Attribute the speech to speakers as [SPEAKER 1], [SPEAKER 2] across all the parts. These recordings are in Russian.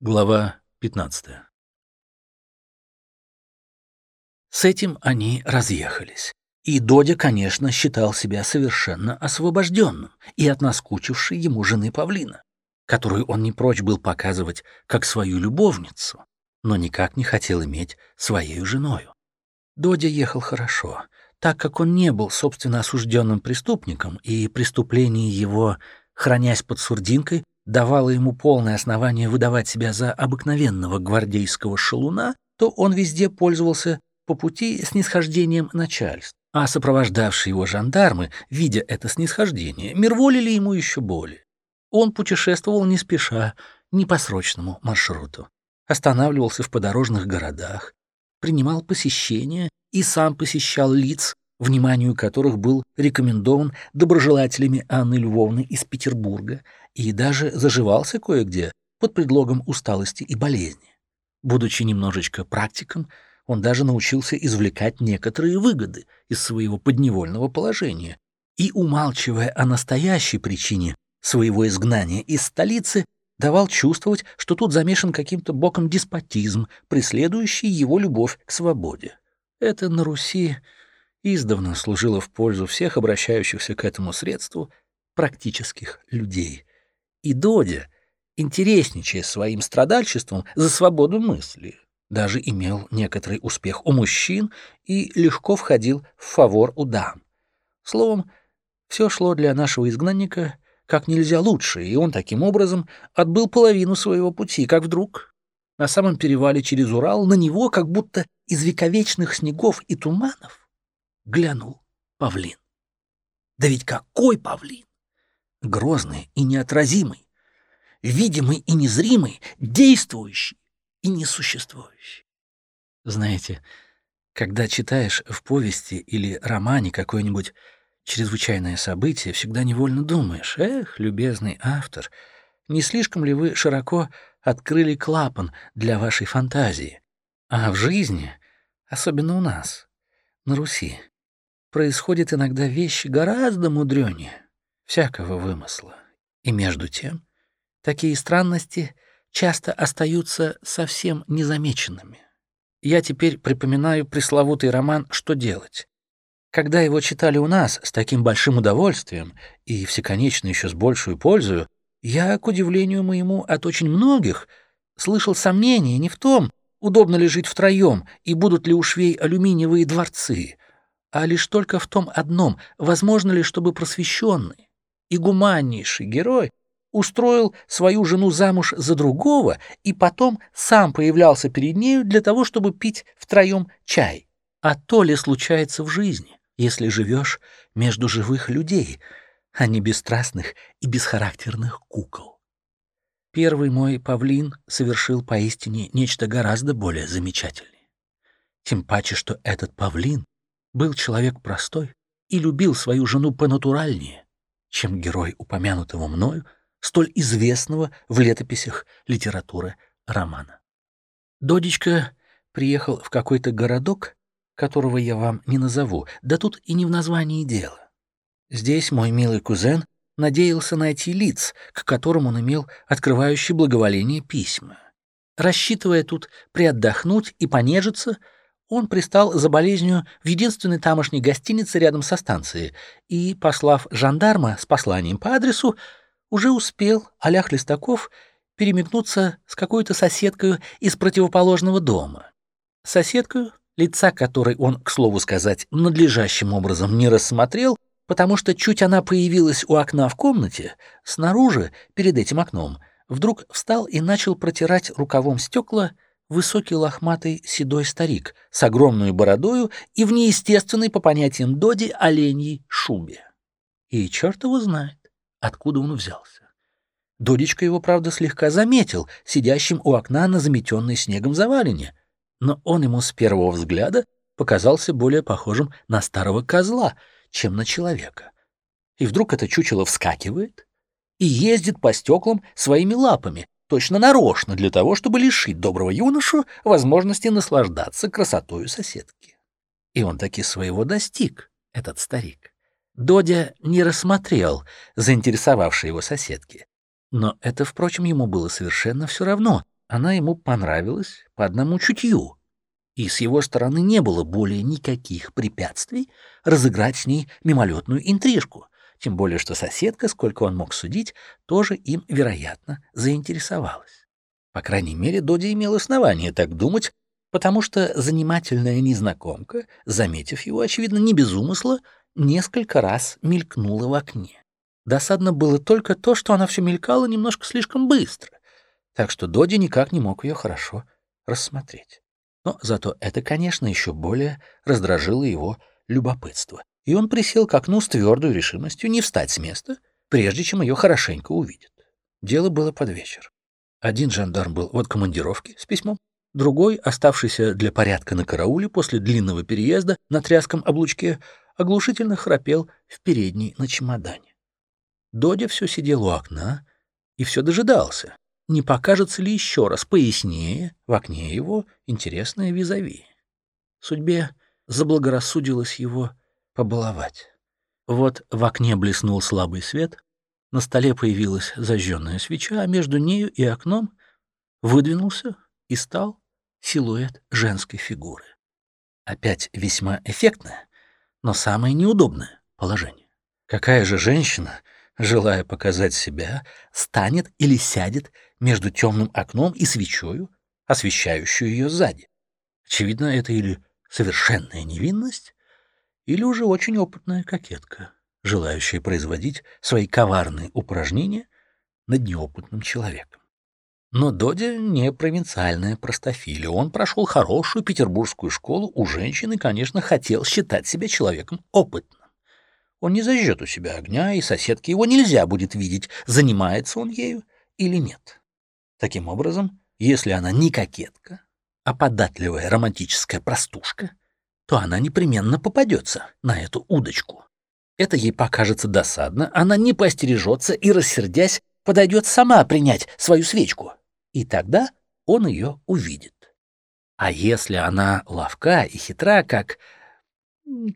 [SPEAKER 1] Глава 15 С этим они разъехались. И Додя, конечно, считал себя совершенно освобожденным и от наскучившей ему жены Павлина, которую он не прочь был показывать как свою любовницу, но никак не хотел иметь своей женою. Додя ехал хорошо, так как он не был собственно осужденным преступником, и преступление его, хранясь под сурдинкой, давало ему полное основание выдавать себя за обыкновенного гвардейского шалуна, то он везде пользовался по пути снисхождением начальств. А сопровождавшие его жандармы, видя это снисхождение, мирволили ему еще более. Он путешествовал не спеша, не по срочному маршруту. Останавливался в подорожных городах, принимал посещения и сам посещал лиц, вниманию которых был рекомендован доброжелателями Анны Львовны из Петербурга и даже заживался кое-где под предлогом усталости и болезни. Будучи немножечко практиком, он даже научился извлекать некоторые выгоды из своего подневольного положения и, умалчивая о настоящей причине своего изгнания из столицы, давал чувствовать, что тут замешан каким-то боком деспотизм, преследующий его любовь к свободе. Это на Руси издавна служило в пользу всех обращающихся к этому средству практических людей. И Додя, интересничая своим страдальчеством за свободу мысли, даже имел некоторый успех у мужчин и легко входил в фавор у дам. Словом, все шло для нашего изгнанника как нельзя лучше, и он таким образом отбыл половину своего пути, как вдруг на самом перевале через Урал на него, как будто из вековечных снегов и туманов, глянул павлин. Да ведь какой павлин! Грозный и неотразимый, видимый и незримый, действующий и несуществующий. Знаете, когда читаешь в повести или романе какое-нибудь чрезвычайное событие, всегда невольно думаешь, эх, любезный автор, не слишком ли вы широко открыли клапан для вашей фантазии? А в жизни, особенно у нас, на Руси, происходят иногда вещи гораздо мудрёнее всякого вымысла. И между тем, такие странности часто остаются совсем незамеченными. Я теперь припоминаю пресловутый роман «Что делать?». Когда его читали у нас с таким большим удовольствием и всеконечно еще с большей пользою, я, к удивлению моему, от очень многих слышал сомнения не в том, удобно ли жить втроем и будут ли у швей алюминиевые дворцы, а лишь только в том одном, возможно ли, чтобы просвещенный и гуманнейший герой устроил свою жену замуж за другого и потом сам появлялся перед нею для того, чтобы пить втроем чай. А то ли случается в жизни, если живешь между живых людей, а не бесстрастных и бесхарактерных кукол. Первый мой павлин совершил поистине нечто гораздо более замечательное. Тем паче, что этот павлин был человек простой и любил свою жену понатуральнее, чем герой упомянутого мною столь известного в летописях литературы романа. Додечка приехал в какой-то городок, которого я вам не назову, да тут и не в названии дело. Здесь мой милый кузен надеялся найти лиц, к которым он имел открывающие благоволение письма. Рассчитывая тут приотдохнуть и понежиться, он пристал за болезнью в единственной тамошней гостинице рядом со станцией и, послав жандарма с посланием по адресу, уже успел Олег Листаков перемигнуться с какой-то соседкой из противоположного дома. Соседкою, лица которой он, к слову сказать, надлежащим образом не рассмотрел, потому что чуть она появилась у окна в комнате, снаружи, перед этим окном, вдруг встал и начал протирать рукавом стекла высокий лохматый седой старик с огромной бородою и в неестественной, по понятиям Доди, оленьей шубе. И черт его знает, откуда он взялся. Додечка его, правда, слегка заметил, сидящим у окна на заметенной снегом завалине, но он ему с первого взгляда показался более похожим на старого козла, чем на человека. И вдруг это чучело вскакивает и ездит по стеклам своими лапами, точно нарочно для того, чтобы лишить доброго юношу возможности наслаждаться красотою соседки. И он таки своего достиг, этот старик. Додя не рассмотрел заинтересовавшие его соседки. Но это, впрочем, ему было совершенно все равно, она ему понравилась по одному чутью, и с его стороны не было более никаких препятствий разыграть с ней мимолетную интрижку, тем более что соседка, сколько он мог судить, тоже им, вероятно, заинтересовалась. По крайней мере, Доди имел основание так думать, потому что занимательная незнакомка, заметив его, очевидно, не без умысла, несколько раз мелькнула в окне. Досадно было только то, что она все мелькала немножко слишком быстро, так что Доди никак не мог ее хорошо рассмотреть. Но зато это, конечно, еще более раздражило его любопытство, и он присел к окну с твердой решимостью не встать с места, прежде чем ее хорошенько увидит. Дело было под вечер. Один жандарм был в командировке с письмом, другой, оставшийся для порядка на карауле после длинного переезда на тряском облучке, оглушительно храпел в передней на чемодане. Додя все сидел у окна и все дожидался, не покажется ли еще раз пояснее в окне его интересное визави. Судьбе заблагорассудилось его побаловать. Вот в окне блеснул слабый свет, на столе появилась зажженная свеча, а между нею и окном выдвинулся и стал силуэт женской фигуры. Опять весьма эффектное, но самое неудобное положение. Какая же женщина, желая показать себя, станет или сядет между темным окном и свечою, освещающую ее сзади? Очевидно, это или совершенная невинность, или уже очень опытная кокетка, желающая производить свои коварные упражнения над неопытным человеком. Но Додя не провинциальная простофиля. Он прошел хорошую петербургскую школу у женщины, конечно, хотел считать себя человеком опытным. Он не зажжет у себя огня, и соседке его нельзя будет видеть, занимается он ею или нет. Таким образом, если она не кокетка, а податливая романтическая простушка, то она непременно попадется на эту удочку. Это ей покажется досадно, она не постережется и, рассердясь, подойдет сама принять свою свечку. И тогда он ее увидит. А если она ловка и хитра, как...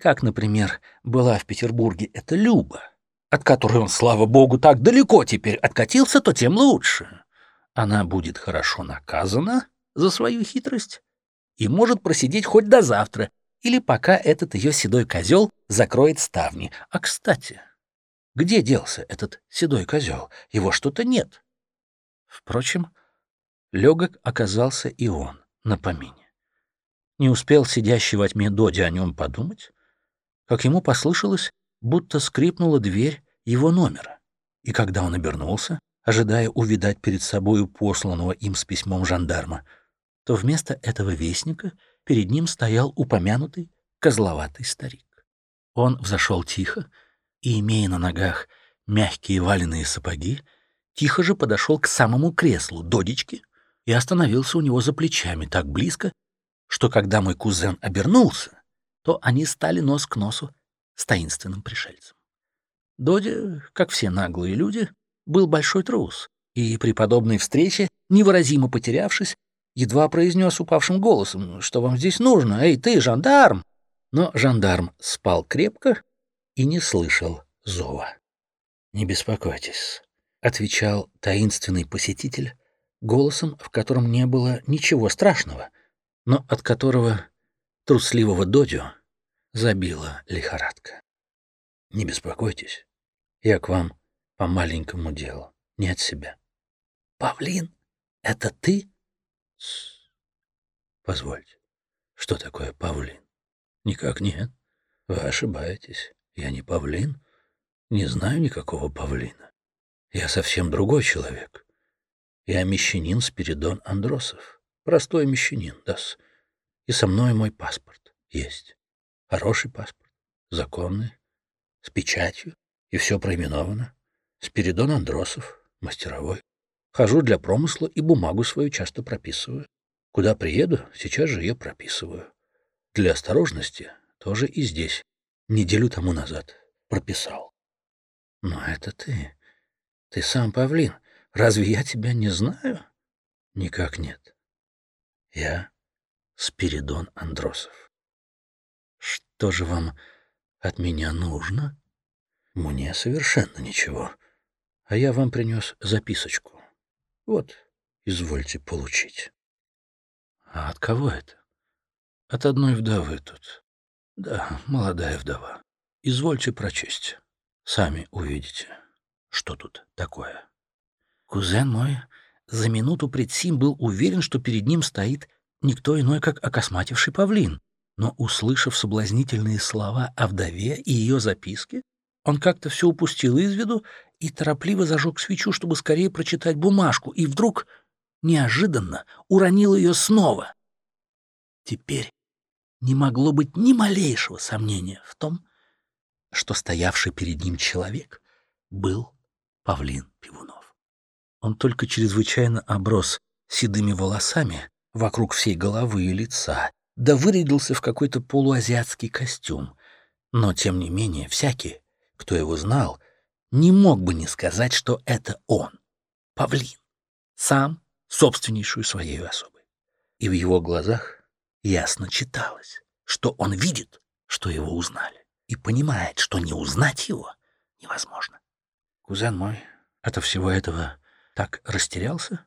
[SPEAKER 1] Как, например, была в Петербурге эта Люба, от которой он, слава богу, так далеко теперь откатился, то тем лучше. Она будет хорошо наказана за свою хитрость и может просидеть хоть до завтра, или пока этот ее седой козел закроет ставни. А, кстати, где делся этот седой козел? Его что-то нет. Впрочем, легок оказался и он на помине. Не успел сидящий во тьме Доди о нем подумать, как ему послышалось, будто скрипнула дверь его номера. И когда он обернулся, ожидая увидать перед собою посланного им с письмом жандарма, то вместо этого вестника перед ним стоял упомянутый козловатый старик. Он взошел тихо и, имея на ногах мягкие валеные сапоги, тихо же подошел к самому креслу Додечки и остановился у него за плечами так близко, что когда мой кузен обернулся, то они стали нос к носу с таинственным пришельцем. Доди, как все наглые люди, был большой трус, и при подобной встрече, невыразимо потерявшись, едва произнес упавшим голосом, что вам здесь нужно, эй, ты, жандарм! Но жандарм спал крепко и не слышал зова. «Не беспокойтесь», — отвечал таинственный посетитель голосом, в котором не было ничего страшного, но от которого трусливого Додю забила лихорадка. «Не беспокойтесь, я к вам по маленькому делу, не от себя». «Павлин, это ты?» Позвольте, что такое павлин? Никак нет. Вы ошибаетесь. Я не павлин. Не знаю никакого павлина. Я совсем другой человек. Я мещанин Спиридон Андросов. Простой мещанин, дас. И со мной мой паспорт есть. Хороший паспорт, законный, с печатью, и все проименовано. Спиридон Андросов, мастеровой. Хожу для промысла и бумагу свою часто прописываю. Куда приеду, сейчас же ее прописываю. Для осторожности тоже и здесь, неделю тому назад, прописал. Но это ты. Ты сам павлин. Разве я тебя не знаю? Никак нет. Я Спиридон Андросов. Что же вам от меня нужно? Мне совершенно ничего. А я вам принес записочку. Вот, извольте получить. А от кого это? От одной вдовы тут. Да, молодая вдова. Извольте прочесть. Сами увидите, что тут такое. Кузен мой за минуту пред сим был уверен, что перед ним стоит никто иной, как окосмативший павлин. Но, услышав соблазнительные слова о вдове и ее записке, он как-то все упустил из виду и торопливо зажег свечу, чтобы скорее прочитать бумажку, и вдруг неожиданно уронил ее снова. Теперь не могло быть ни малейшего сомнения в том, что стоявший перед ним человек был Павлин Пивунов. Он только чрезвычайно оброс седыми волосами вокруг всей головы и лица, да вырядился в какой-то полуазиатский костюм. Но, тем не менее, всякий, кто его знал, не мог бы не сказать, что это он, Павлин, сам собственнейшую своей особой. И в его глазах ясно читалось, что он видит, что его узнали, и понимает, что не узнать его невозможно. Кузен мой от всего этого так растерялся,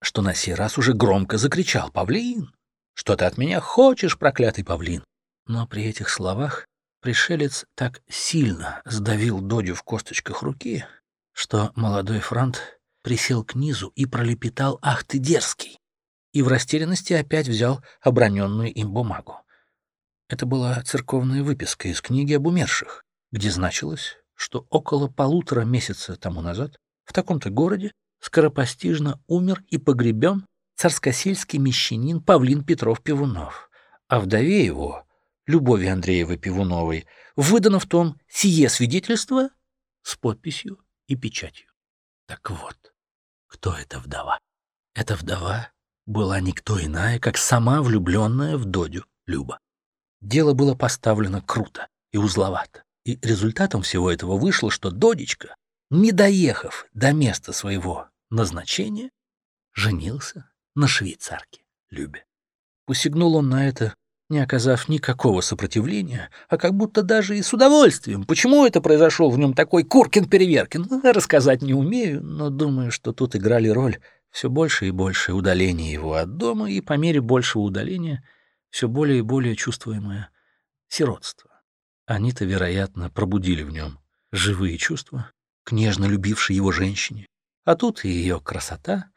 [SPEAKER 1] что на сей раз уже громко закричал «Павлин! Что ты от меня хочешь, проклятый павлин?» Но при этих словах пришелец так сильно сдавил Додю в косточках руки, что молодой франт присел к низу и пролепетал «Ах ты дерзкий!» и в растерянности опять взял оброненную им бумагу. Это была церковная выписка из книги об умерших, где значилось, что около полутора месяца тому назад в таком-то городе скоропостижно умер и погребен царскосельский мещанин Павлин Петров-Пивунов, а вдове его, Любови Андреевой Пивуновой, выдано в том сие свидетельство с подписью и печатью. Так вот, кто эта вдова? Эта вдова была никто иная, как сама влюбленная в Додю Люба. Дело было поставлено круто и узловато, и результатом всего этого вышло, что Додечка, не доехав до места своего назначения, женился на швейцарке Любе. Посягнул он на это не оказав никакого сопротивления, а как будто даже и с удовольствием. Почему это произошел в нем такой Куркин-Переверкин, ну, рассказать не умею, но думаю, что тут играли роль все больше и больше удаления его от дома, и по мере большего удаления все более и более чувствуемое сиротство. Они-то, вероятно, пробудили в нем живые чувства к нежно любившей его женщине, а тут и ее красота,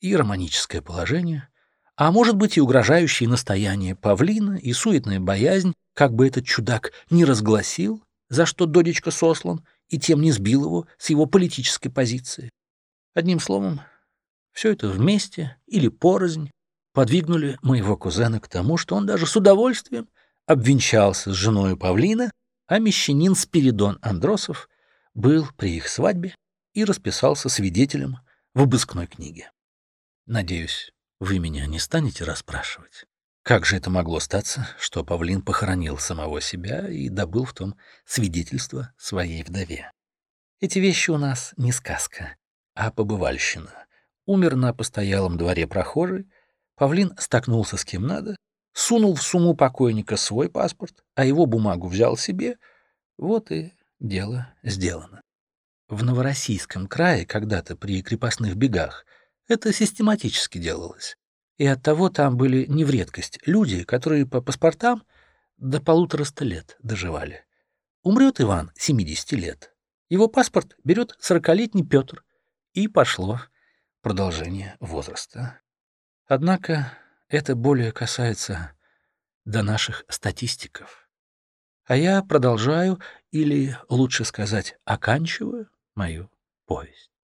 [SPEAKER 1] и романическое положение — а может быть и угрожающее настояние павлина и суетная боязнь, как бы этот чудак не разгласил, за что додечка сослан, и тем не сбил его с его политической позиции. Одним словом, все это вместе или порознь подвигнули моего кузена к тому, что он даже с удовольствием обвенчался с женой павлина, а мещанин Спиридон Андросов был при их свадьбе и расписался свидетелем в обыскной книге. Надеюсь, вы меня не станете расспрашивать? Как же это могло статься, что Павлин похоронил самого себя и добыл в том свидетельство своей вдове? Эти вещи у нас не сказка, а побывальщина. Умер на постоялом дворе прохожий, Павлин столкнулся с кем надо, сунул в сумму покойника свой паспорт, а его бумагу взял себе. Вот и дело сделано. В Новороссийском крае когда-то при крепостных бегах это систематически делалось. И оттого там были не в редкость люди, которые по паспортам до полутораста лет доживали. Умрет Иван 70 лет. Его паспорт берет сорокалетний Петр. И пошло продолжение возраста. Однако это более касается до наших статистиков. А я продолжаю, или лучше сказать, оканчиваю мою повесть.